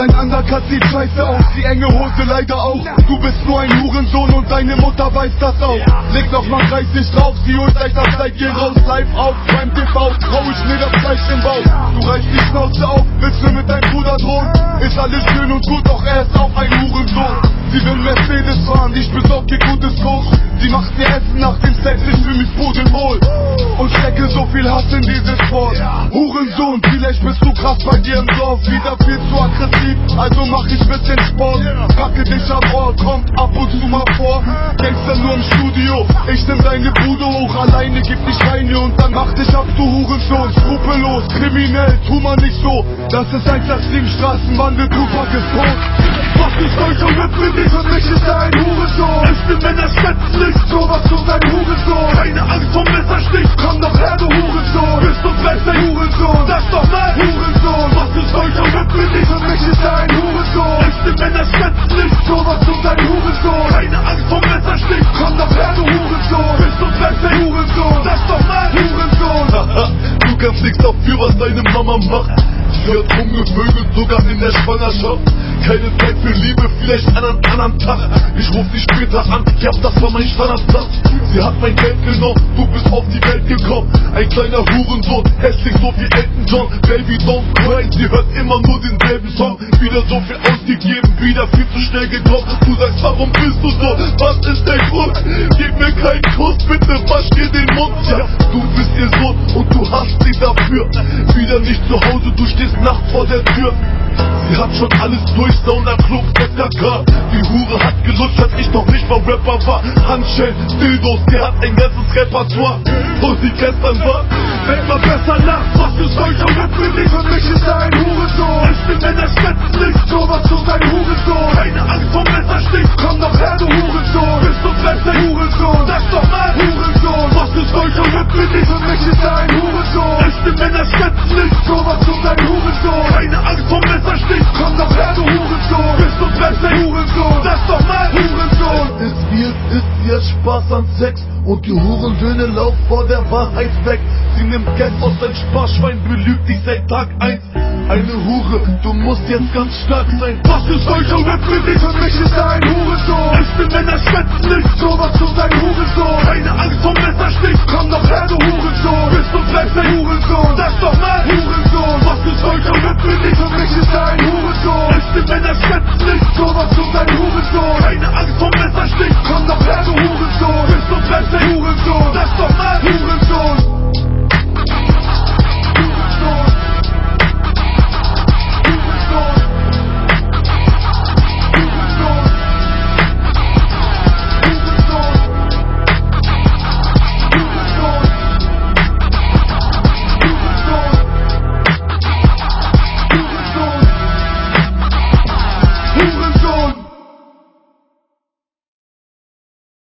Dein Undercut sieht scheiße aus, die enge Hose leider auch. Du bist nur ein Hurensohn und deine Mutter weiß das auch. Leg noch mal 30 drauf, sie holt gleich das Zeit, geh raus, live auf, beim TV, trau ich mir das Fleisch im Bauch. Du reißt die Schnauze auf, willst du mit deinem Bruder drohen? Ist alles schön und gut, doch er ist auch ein Hurensohn. Sie will Mercedes fahren, ich besorg ihr gutes Koch. Sie macht mir Essen nach dem Sex, ich fühl mich pudelwohl. Und stecke so viel Hass in dieses Wort. Hurensohn, vielleicht bist du krass bei dir im Dorf. Wieder viel zu aggressiv, also mach ich bisschen Sport. Packe dich am Ohr, kommt ab und zu mal vor. Gangster nur im Studio, ich nimm deine Bude hoch. Alleine gib dich rein hier und dann mach dich ab, du Hurensohn. Skrupellos, kriminell, tu mal nicht so. Das ist 187 Straßenbande, Tupac ist tot. Was ist deutscher Rap für dich? Für mich ist ein Hurensohn. Echte Männer schätzen nicht sowas zu sein Hurensohn. Keine Angst vom Messerstich, komm doch her, du Hurensohn. Bist du ein Hurensohn? Sag doch mal, Hurensohn. Was ist Rap für dich? Für mich ist ein Hurensohn. Echte Männer schätzen nicht sowas zu sein Hurensohn. Keine Angst vom Messerstich, komm doch her, du Hurensohn. Bist du ein Hurensohn? Sag doch mal, Hurensohn. du kannst nichts dafür, was deine Mama macht. Sie hat rumgevögelt, sogar in der Schwangerschaft. Keine Zeit für Liebe, vielleicht an einem anderen Tag. Ich ruf dich später an, ja, das war mein Standardsatz. Sie hat mein Geld genommen, du bist auf die Welt gekommen. Ein kleiner Hurensohn, hässlich so wie Elton John. Baby, don't cry, sie hört immer nur denselben Song. Wieder so viel ausgegeben, wieder viel zu schnell gekommen. Du sagst, warum bist du so? Was ist der Grund? Gib mir keinen Kuss, bitte wasch dir den Mund. Ja, du bist ihr Sohn und du hast sie dafür. Wieder nicht zu Hause, du stehst nachts vor der Tür. Sie hat schon alles durch, Sauna, Club, FKK. Die Hure hat gelutscht, als ich noch nicht mal Rapper war. Handschellen, Dildos, die hat ein ganzes Repertoire. Wo sie gestern war, Denk mal besser nach, was ist deutscher Rap für dich? Für mich ist er an Sex und die Hurensöhne laufen vor der Wahrheit weg. Sie nimmt Geld aus dein Sparschwein, belügt dich seit Tag 1. Eine Hure, du musst jetzt ganz stark sein. Was ist euch auch für dich? Für mich ist er ein Hurensohn. Ich bin Männer schätzen nicht, sowas zu sein Hurensohn. Keine Angst vor Messerstich, komm doch her, du Hurensohn. Bist du bleibst ein Hurensohn, sag doch mal Hurensohn. Was ist euch auch für dich? Für mich ist er ein Hurensohn. Ich bin Männer schätzen nicht, sowas zu sein Hurensohn. Keine Angst vor Scheiße, Hurensohn, das ist doch